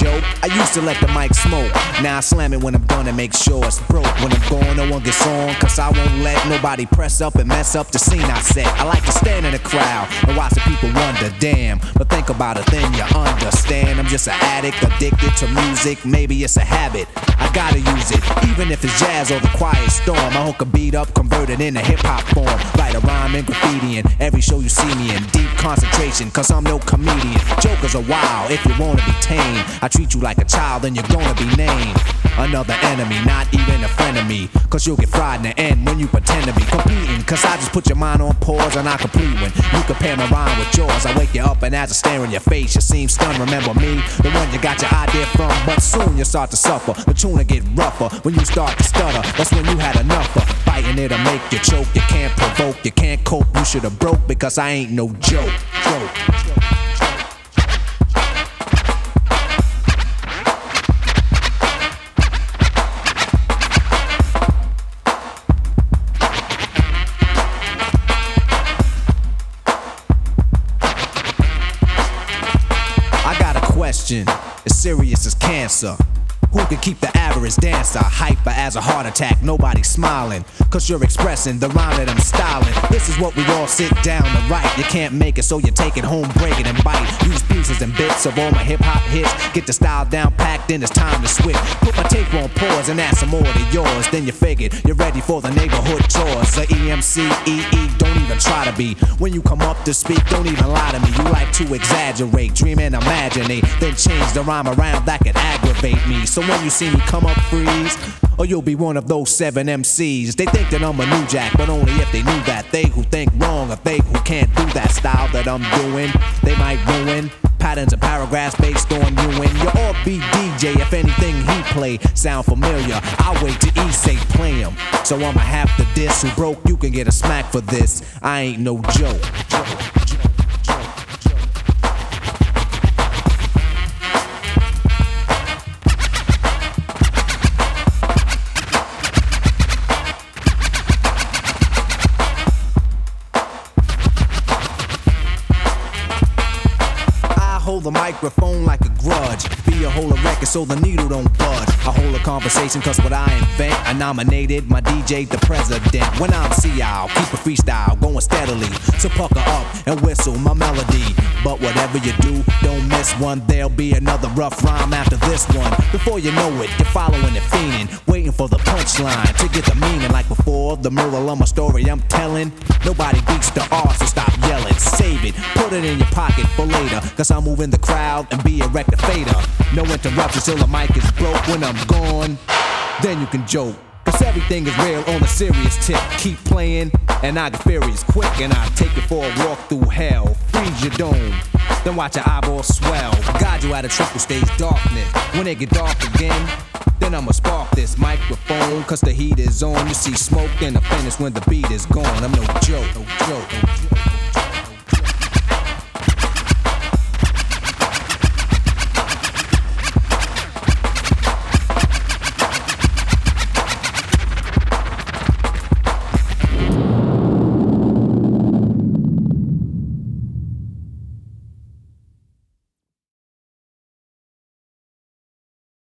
joke. I used to let the mic smoke. Now I slam it when I'm done and make sure it's broke. When I'm gone, no one gets on. Cause I won't let nobody press up and mess up the scene I set. I like to stand in the crowd and watch the people wonder, damn. But think about it, then you understand. I'm just an addict, addicted to music. Maybe it's a habit. I gotta use it, even if it's jazz or the quiet storm. I hook a beat up, convert it into hip hop form. Write a rhyme and graffiti in every show you see me in. Deep concentration, cause I'm no comedian. Jokers are wild if you wanna be tame. I treat you like a child, and you're gonna be named. Another enemy, not even a friend of me. Cause you'll get fried in the end when you pretend to be competing. Cause I just put your mind on pause and I complete when you compare my rhyme with yours. I wake you up and as I stare in your face, you seem stunned. Remember me, the one you got your idea from. But soon you start to suffer. The tune will get rougher when you start to stutter. That's when you had enough of fighting it'll make you choke. You can't provoke, you can't cope. You should have broke because I ain't no joke. joke. Question, as serious as cancer. Who can keep the average dancer hyper as a heart attack? Nobody smiling, cause you're expressing the rhyme that I'm styling. This is what we all sit down to write. You can't make it, so you take it home, break it and bite. Use pieces and bits of all my hip hop hits. Get the style down packed, then it's time to switch. Put my tape on pause and add some more to yours. Then you figured you're ready for the neighborhood chores. The EMC, EE, don't even try to be. When you come up to speak, don't even lie to me. You like to exaggerate, dream and imaginate. Then change the rhyme around that could aggravate me. So when you see me come up, freeze. Or you'll be one of those seven MCs. They think that I'm a new jack, but only if they knew that. They who think wrong, or they who can't do that style that I'm doing, they might ruin patterns and paragraphs based on you and your all beat DJ. If anything he play sound familiar, I'll wait to E say play him. So I'ma have to diss who broke. You can get a smack for this. I ain't no joke. Hold the microphone like a grudge. Be a whole record so the needle don't budge. I hold a conversation cause what I invent. I nominated my DJ the president. When I'm CI, I'll keep a freestyle going steadily. So pucker up and whistle my melody. But whatever you do, don't miss one. There'll be another rough rhyme after this one. Before you know it, you're following the fiending. Waiting for the punchline to get the meaning like before. The moral of my story I'm telling. Nobody beats the R, so stop yelling. It, in your pocket for later. Cause I'm moving the crowd and be a record fader. No interruptions till the mic is broke when I'm gone. Then you can joke. Cause everything is real on a serious tip. Keep playing, and I get furious quick, and I take it for a walk through hell. Freeze your dome, then watch your eyeballs swell. Guide you out of triple stage darkness. When it get dark again, then I'ma spark this microphone, cause the heat is on. You see smoke, then the finish when the beat is gone. I'm no joke, no joke, no joke.